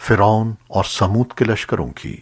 فرعون اور سمود کے لشکروں کی۔